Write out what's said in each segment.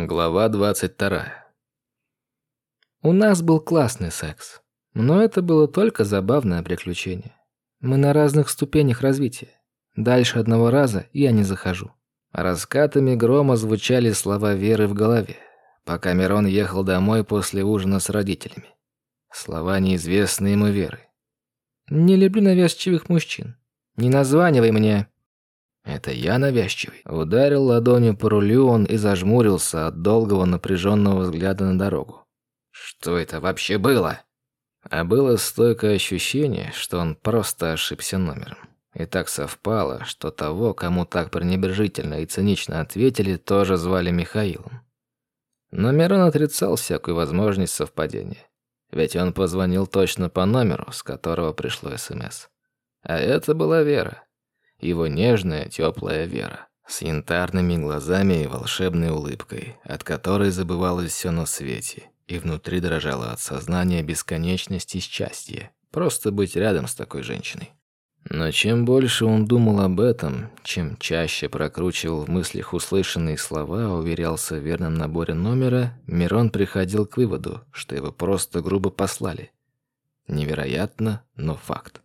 Глава 22. У нас был классный секс. Но это было только забавное приключение. Мы на разных ступенях развития. Дальше одного раза я не захожу. Раскатами грома звучали слова Веры в голове, пока Мирон ехал домой после ужина с родителями. Слова неизвестные ему Веры. «Не люблю навязчивых мужчин. Не названивай мне это я навязчивый. Ударил ладонью по рулю он и зажмурился от долгого напряженного взгляда на дорогу. Что это вообще было? А было стойкое ощущение, что он просто ошибся номером. И так совпало, что того, кому так пренебрежительно и цинично ответили, тоже звали Михаилом. Но Мирон отрицал всякую возможность совпадения. Ведь он позвонил точно по номеру, с которого пришло СМС. А это была Вера его нежная, теплая Вера, с янтарными глазами и волшебной улыбкой, от которой забывалось все на свете, и внутри дрожало от сознания бесконечности счастья, просто быть рядом с такой женщиной. Но чем больше он думал об этом, чем чаще прокручивал в мыслях услышанные слова, уверялся в верном наборе номера, Мирон приходил к выводу, что его просто грубо послали. Невероятно, но факт.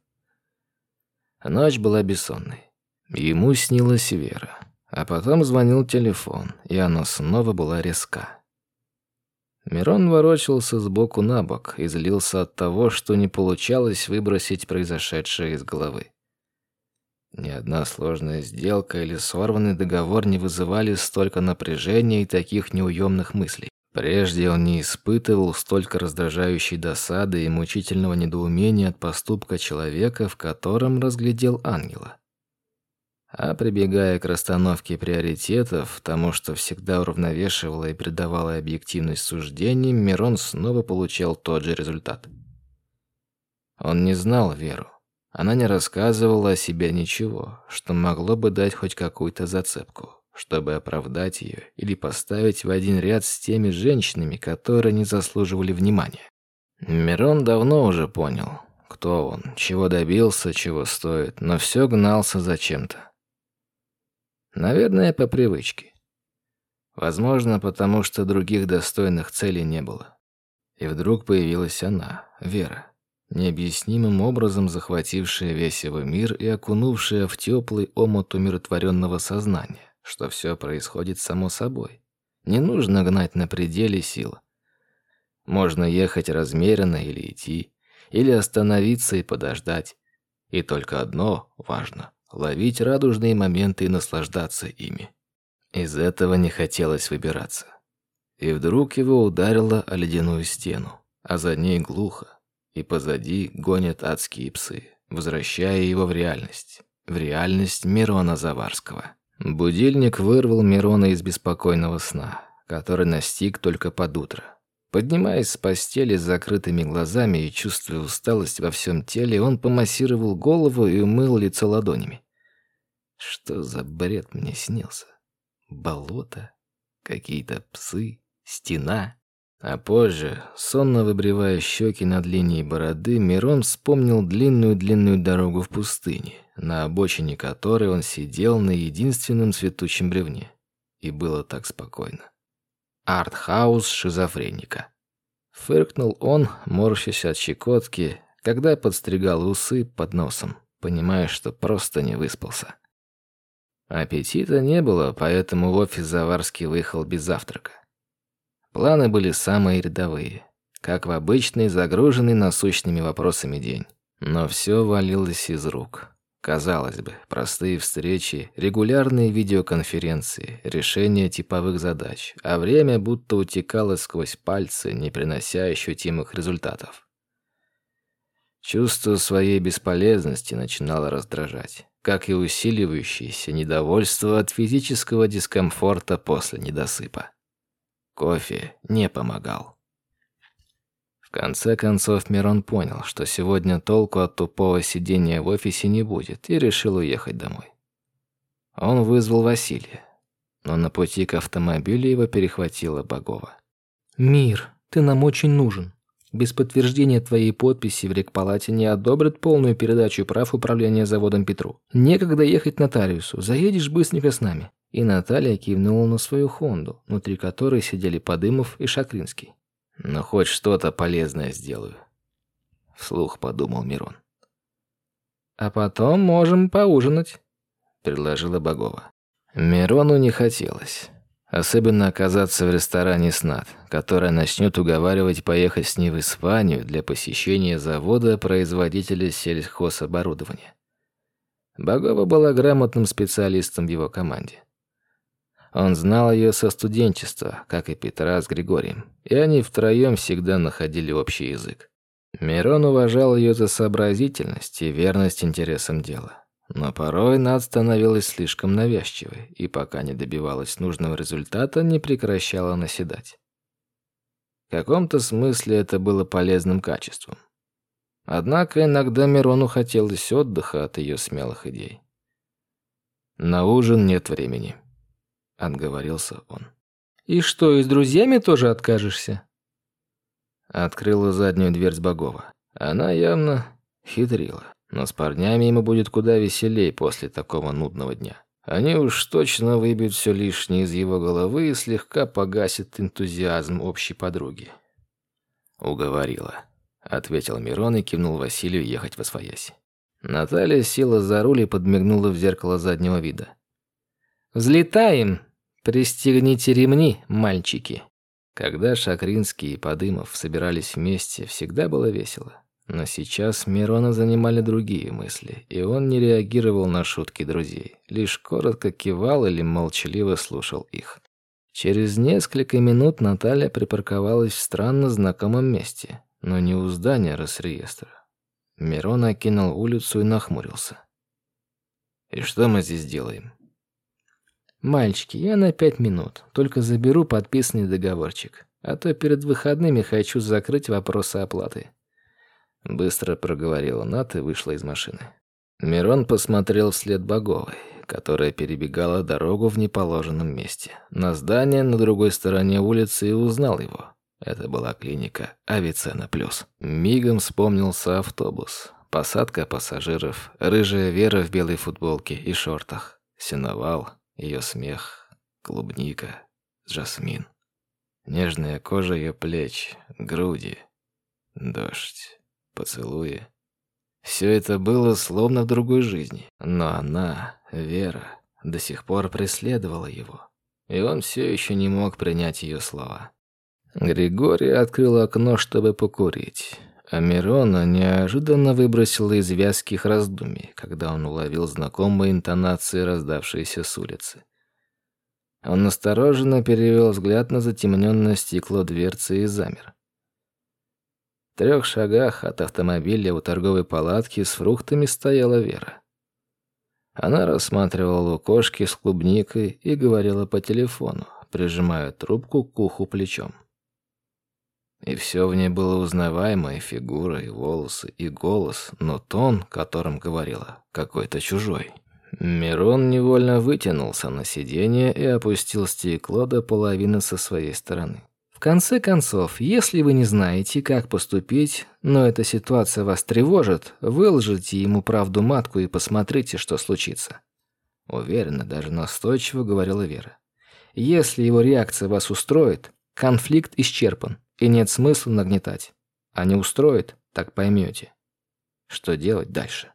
Ночь была бессонной. Ему снилась Вера. А потом звонил телефон, и она снова была резка. Мирон ворочался с боку на бок и злился от того, что не получалось выбросить произошедшее из головы. Ни одна сложная сделка или сорванный договор не вызывали столько напряжения и таких неуемных мыслей. Прежде он не испытывал столько раздражающей досады и мучительного недоумения от поступка человека, в котором разглядел ангела. А прибегая к расстановке приоритетов, тому, что всегда уравновешивало и придавало объективность суждениям, Мирон снова получал тот же результат. Он не знал Веру. Она не рассказывала о себе ничего, что могло бы дать хоть какую-то зацепку чтобы оправдать ее или поставить в один ряд с теми женщинами, которые не заслуживали внимания. Мирон давно уже понял, кто он, чего добился, чего стоит, но все гнался за чем-то. Наверное, по привычке. Возможно, потому что других достойных целей не было. И вдруг появилась она, Вера, необъяснимым образом захватившая весь его мир и окунувшая в теплый омут умиротворенного сознания что все происходит само собой. Не нужно гнать на пределе сил. Можно ехать размеренно или идти, или остановиться и подождать. И только одно важно — ловить радужные моменты и наслаждаться ими. Из этого не хотелось выбираться. И вдруг его ударило о ледяную стену, а за ней глухо, и позади гонят адские псы, возвращая его в реальность, в реальность Мирона Заварского. Будильник вырвал Мирона из беспокойного сна, который настиг только под утро. Поднимаясь с постели с закрытыми глазами и чувствуя усталость во всем теле, он помассировал голову и умыл лицо ладонями. Что за бред мне снился? Болото? Какие-то псы? Стена? А позже, сонно выбривая щеки над линией бороды, Мирон вспомнил длинную-длинную дорогу в пустыне, на обочине которой он сидел на единственном цветущем бревне. И было так спокойно. Артхаус шизофреника. Фыркнул он, морщась от щекотки, когда подстригал усы под носом, понимая, что просто не выспался. Аппетита не было, поэтому в офис Заварский выехал без завтрака. Планы были самые рядовые, как в обычный загруженный насущными вопросами день. Но все валилось из рук. Казалось бы, простые встречи, регулярные видеоконференции, решение типовых задач, а время будто утекало сквозь пальцы, не принося ощутимых результатов. Чувство своей бесполезности начинало раздражать, как и усиливающееся недовольство от физического дискомфорта после недосыпа. Кофе не помогал. В конце концов Мирон понял, что сегодня толку от тупого сидения в офисе не будет, и решил уехать домой. Он вызвал Василия, но на пути к автомобилю его перехватила Богова. «Мир, ты нам очень нужен. Без подтверждения твоей подписи в рекпалате не одобрят полную передачу прав управления заводом Петру. Некогда ехать нотариусу, заедешь быстренько с нами. И Наталья кивнула на свою Хонду, внутри которой сидели Подымов и Шакринский. «Ну, хоть что-то полезное сделаю», — вслух подумал Мирон. «А потом можем поужинать», — предложила Богова. Мирону не хотелось. Особенно оказаться в ресторане «Снат», которая начнет уговаривать поехать с ней в Испанию для посещения завода производителя сельхозоборудования. Богова была грамотным специалистом в его команде. Он знал ее со студенчества, как и Петра с Григорием, и они втроем всегда находили общий язык. Мирон уважал ее за сообразительность и верность интересам дела. Но порой Над становилась слишком навязчивой, и пока не добивалась нужного результата, не прекращала наседать. В каком-то смысле это было полезным качеством. Однако иногда Мирону хотелось отдыха от ее смелых идей. «На ужин нет времени», — отговорился он. «И что, и с друзьями тоже откажешься?» Открыла заднюю дверь с Богова. Она явно хитрила. Но с парнями ему будет куда веселей после такого нудного дня. Они уж точно выбьют все лишнее из его головы и слегка погасят энтузиазм общей подруги. «Уговорила», — ответил Мирон и кивнул Василию ехать во свояси. Наталья села за руль и подмигнула в зеркало заднего вида. «Взлетаем! Пристегните ремни, мальчики!» Когда Шакринский и Подымов собирались вместе, всегда было весело. Но сейчас Мирона занимали другие мысли, и он не реагировал на шутки друзей, лишь коротко кивал или молчаливо слушал их. Через несколько минут Наталья припарковалась в странно знакомом месте, но не у здания Росреестра. Мирон окинул улицу и нахмурился. «И что мы здесь делаем?» «Мальчики, я на пять минут, только заберу подписанный договорчик, а то перед выходными хочу закрыть вопросы оплаты». Быстро проговорила Нат и вышла из машины. Мирон посмотрел вслед Боговой, которая перебегала дорогу в неположенном месте. На здание на другой стороне улицы и узнал его. Это была клиника Авицена Плюс. Мигом вспомнился автобус. Посадка пассажиров, рыжая Вера в белой футболке и шортах, сеновал, ее смех, клубника, жасмин. Нежная кожа ее плеч, груди, дождь поцелуи. Все это было словно в другой жизни, но она, Вера, до сих пор преследовала его, и он все еще не мог принять ее слова. Григорий открыл окно, чтобы покурить, а Мирона неожиданно выбросила из вязких раздумий, когда он уловил знакомые интонации, раздавшиеся с улицы. Он осторожно перевел взгляд на затемненное стекло дверцы и замер. В трех шагах от автомобиля у торговой палатки с фруктами стояла Вера. Она рассматривала лукошки с клубникой и говорила по телефону, прижимая трубку к уху плечом. И все в ней было узнаваемое, фигура, и волосы, и голос, но тон, которым говорила, какой-то чужой. Мирон невольно вытянулся на сиденье и опустил стекло до половины со своей стороны конце концов, если вы не знаете, как поступить, но эта ситуация вас тревожит, выложите ему правду матку и посмотрите, что случится. Уверенно, даже настойчиво говорила Вера. Если его реакция вас устроит, конфликт исчерпан, и нет смысла нагнетать. А не устроит, так поймете. Что делать дальше?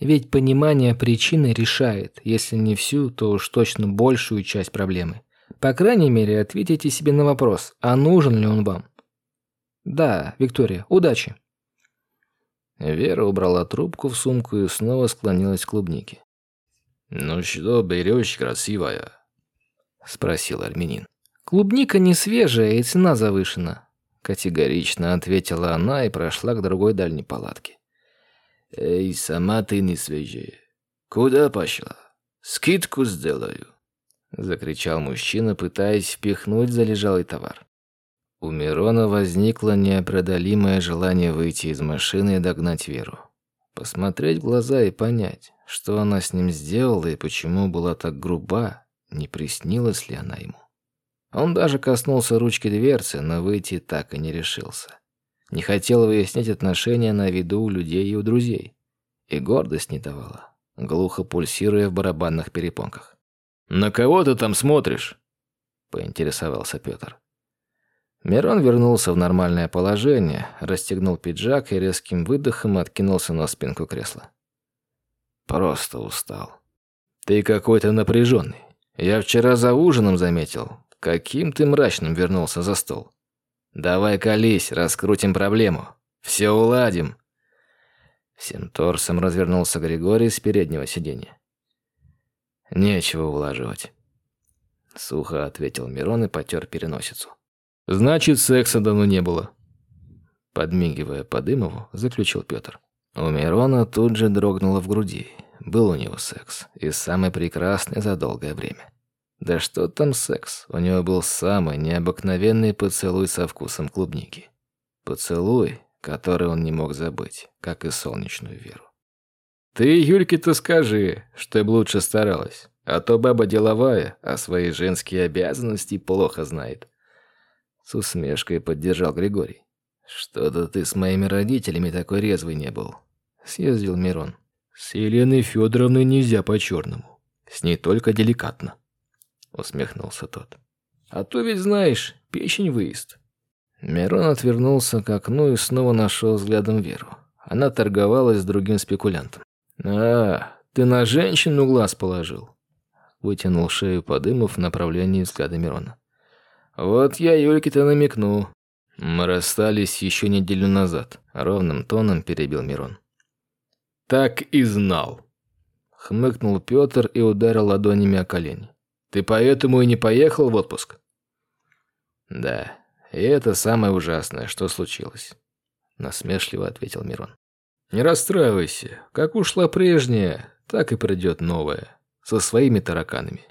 Ведь понимание причины решает, если не всю, то уж точно большую часть проблемы. По крайней мере, ответите себе на вопрос, а нужен ли он вам. Да, Виктория, удачи. Вера убрала трубку в сумку и снова склонилась к клубнике. «Ну что берешь, красивая?» — спросил армянин. «Клубника не свежая и цена завышена», — категорично ответила она и прошла к другой дальней палатке. «Эй, сама ты не свежая. Куда пошла? Скидку сделаю». — закричал мужчина, пытаясь впихнуть залежалый товар. У Мирона возникло непреодолимое желание выйти из машины и догнать Веру. Посмотреть в глаза и понять, что она с ним сделала и почему была так груба, не приснилась ли она ему. Он даже коснулся ручки дверцы, но выйти так и не решился. Не хотел выяснять отношения на виду у людей и у друзей. И гордость не давала, глухо пульсируя в барабанных перепонках. «На кого ты там смотришь?» – поинтересовался Петр. Мирон вернулся в нормальное положение, расстегнул пиджак и резким выдохом откинулся на спинку кресла. «Просто устал. Ты какой-то напряженный. Я вчера за ужином заметил, каким ты мрачным вернулся за стол. Давай колись, раскрутим проблему. Все уладим». Всем торсом развернулся Григорий с переднего сиденья. «Нечего улаживать», — сухо ответил Мирон и потер переносицу. «Значит, секса давно не было», — подмигивая по Дымову, заключил Петр. У Мирона тут же дрогнуло в груди. Был у него секс, и самый прекрасный за долгое время. Да что там секс, у него был самый необыкновенный поцелуй со вкусом клубники. Поцелуй, который он не мог забыть, как и солнечную веру. «Ты, Юльке-то скажи, что б лучше старалась, а то баба деловая, а свои женские обязанности плохо знает». С усмешкой поддержал Григорий. «Что-то ты с моими родителями такой резвый не был», — съездил Мирон. «С Еленой Федоровной нельзя по-черному. С ней только деликатно», — усмехнулся тот. «А то ведь знаешь, печень выезд». Мирон отвернулся к окну и снова нашел взглядом Веру. Она торговалась с другим спекулянтом. «А, ты на женщину глаз положил?» Вытянул шею, подымав в направлении взгляда Мирона. «Вот я Юльке-то намекну. Мы расстались еще неделю назад», — ровным тоном перебил Мирон. «Так и знал», — хмыкнул Петр и ударил ладонями о колени. «Ты поэтому и не поехал в отпуск?» «Да, и это самое ужасное, что случилось», — насмешливо ответил Мирон. «Не расстраивайся. Как ушла прежняя, так и придет новая. Со своими тараканами.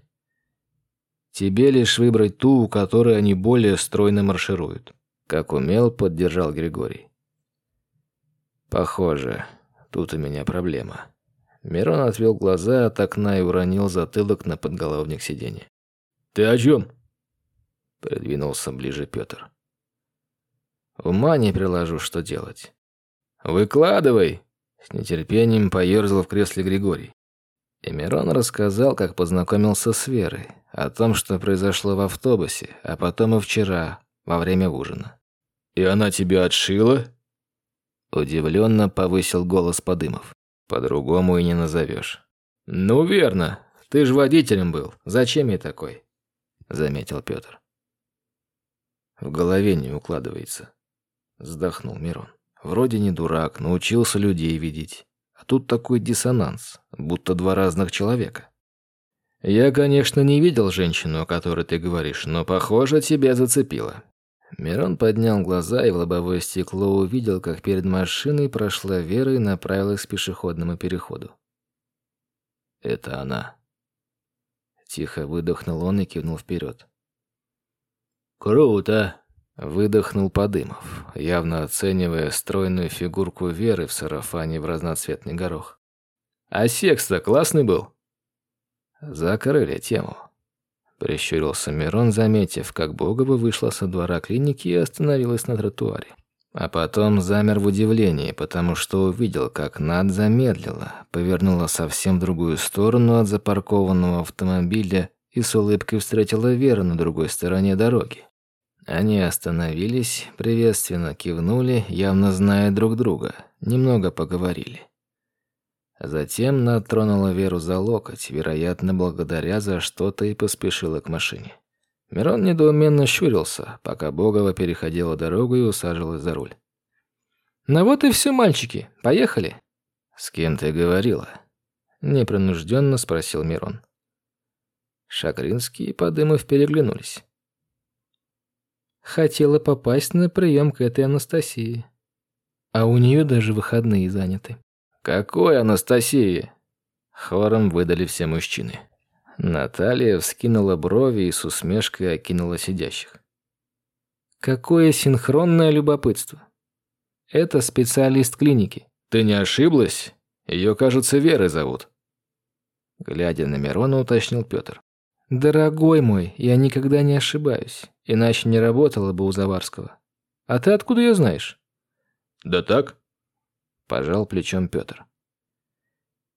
Тебе лишь выбрать ту, у которой они более стройно маршируют». Как умел, поддержал Григорий. «Похоже, тут у меня проблема». Мирон отвел глаза от окна и уронил затылок на подголовник сиденья. «Ты о чем?» Придвинулся ближе Петр. Ума не приложу, что делать. «Выкладывай!» С нетерпением поерзал в кресле Григорий. И Мирон рассказал, как познакомился с Верой, о том, что произошло в автобусе, а потом и вчера, во время ужина. «И она тебя отшила?» Удивленно повысил голос Подымов. По-другому и не назовешь. «Ну верно. Ты же водителем был. Зачем я такой?» Заметил Петр. В голове не укладывается. Вздохнул Мирон. Вроде не дурак, научился людей видеть. А тут такой диссонанс, будто два разных человека. Я, конечно, не видел женщину, о которой ты говоришь, но, похоже, тебя зацепило. Мирон поднял глаза и в лобовое стекло увидел, как перед машиной прошла Вера и направилась к пешеходному переходу. «Это она». Тихо выдохнул он и кивнул вперед. «Круто!» Выдохнул Подымов, явно оценивая стройную фигурку Веры в сарафане в разноцветный горох. «А секс-то классный был?» «Закрыли тему», — прищурился Мирон, заметив, как Богова вышла со двора клиники и остановилась на тротуаре. А потом замер в удивлении, потому что увидел, как Над замедлила, повернула совсем в другую сторону от запаркованного автомобиля и с улыбкой встретила Веру на другой стороне дороги. Они остановились, приветственно кивнули, явно зная друг друга, немного поговорили. Затем натронула Веру за локоть, вероятно, благодаря за что-то и поспешила к машине. Мирон недоуменно щурился, пока Богова переходила дорогу и усаживалась за руль. «Ну вот и все, мальчики, поехали». «С кем ты говорила?» Непринужденно спросил Мирон. Шакринский и Подымов переглянулись. Хотела попасть на прием к этой Анастасии. А у нее даже выходные заняты. «Какой Анастасии?» Хором выдали все мужчины. Наталья вскинула брови и с усмешкой окинула сидящих. «Какое синхронное любопытство. Это специалист клиники. Ты не ошиблась? Ее, кажется, Верой зовут». Глядя на Мирона, уточнил Петр. «Дорогой мой, я никогда не ошибаюсь. Иначе не работала бы у Заварского. А ты откуда ее знаешь? Да так. Пожал плечом Петр.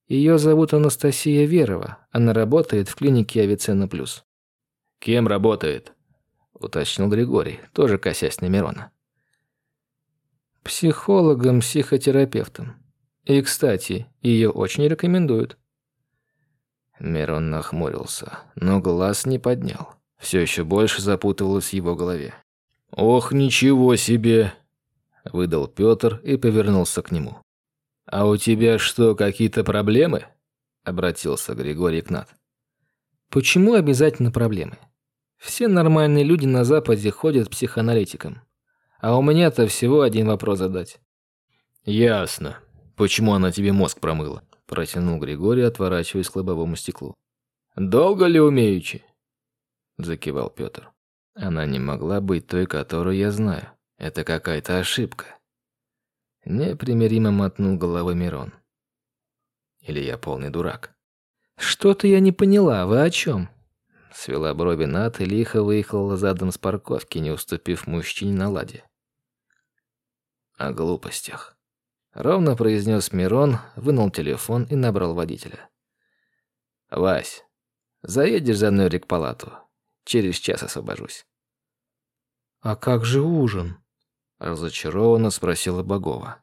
Ее зовут Анастасия Верова. Она работает в клинике Авиценна Плюс». «Кем работает?» – уточнил Григорий, тоже косясь на Мирона. «Психологом, психотерапевтом. И, кстати, ее очень рекомендуют». Мирон нахмурился, но глаз не поднял. Все еще больше запутывалось в его голове. «Ох, ничего себе!» – выдал Петр и повернулся к нему. «А у тебя что, какие-то проблемы?» – обратился Григорий Кнат. «Почему обязательно проблемы? Все нормальные люди на Западе ходят к психоаналитикам. А у меня-то всего один вопрос задать». «Ясно. Почему она тебе мозг промыла?» – протянул Григорий, отворачиваясь к лобовому стеклу. «Долго ли умеючи?» – закивал Петр. Она не могла быть той, которую я знаю. Это какая-то ошибка. Непримиримо мотнул головой Мирон. Или я полный дурак? Что-то я не поняла, вы о чем? Свела брови Нат и лихо выехала задом с парковки, не уступив мужчине на ладе. О глупостях. Ровно произнес Мирон, вынул телефон и набрал водителя. «Вась, заедешь за мной в палату. Через час освобожусь». «А как же ужин?» – разочарованно спросила Богова.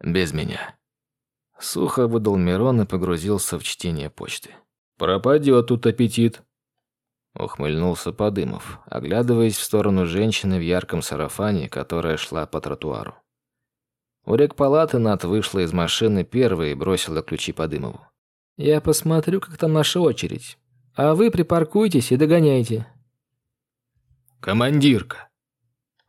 «Без меня». Сухо выдал Мирон и погрузился в чтение почты. «Пропадет тут аппетит», – ухмыльнулся Подымов, оглядываясь в сторону женщины в ярком сарафане, которая шла по тротуару. У рекпалаты Над вышла из машины первой и бросила ключи Подымову. «Я посмотрю, как там наша очередь. А вы припаркуйтесь и догоняйте». «Командирка!»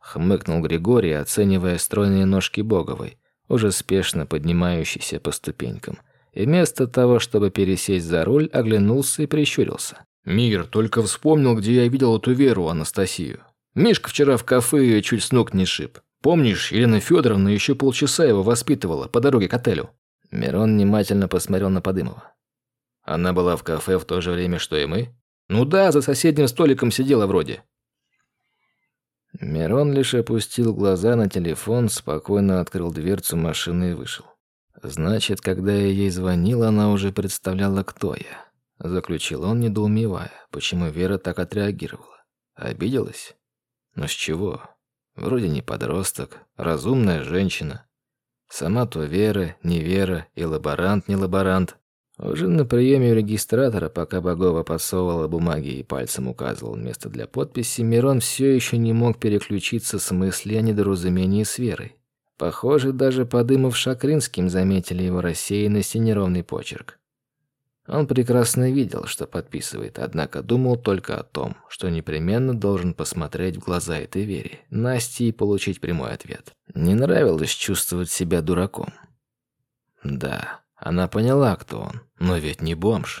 Хмыкнул Григорий, оценивая стройные ножки Боговой, уже спешно поднимающейся по ступенькам. И вместо того, чтобы пересесть за руль, оглянулся и прищурился. «Мир, только вспомнил, где я видел эту Веру, Анастасию. Мишка вчера в кафе ее чуть с ног не шиб. Помнишь, Елена Федоровна еще полчаса его воспитывала по дороге к отелю?» Мирон внимательно посмотрел на Подымова. «Она была в кафе в то же время, что и мы?» «Ну да, за соседним столиком сидела вроде. Мирон лишь опустил глаза на телефон, спокойно открыл дверцу машины и вышел. Значит, когда я ей звонил, она уже представляла, кто я. Заключил он, недоумевая, почему Вера так отреагировала. Обиделась? Но с чего? Вроде не подросток, разумная женщина. Сама то Вера, не Вера, и лаборант, не лаборант. Уже на приеме у регистратора, пока Богова подсовывала бумаги и пальцем указывал место для подписи, Мирон все еще не мог переключиться с мысли о недоразумении с Верой. Похоже, даже подымав Шакринским заметили его рассеянность и неровный почерк. Он прекрасно видел, что подписывает, однако думал только о том, что непременно должен посмотреть в глаза этой Вере, Насте и получить прямой ответ. Не нравилось чувствовать себя дураком. Да, она поняла, кто он, но ведь не бомж.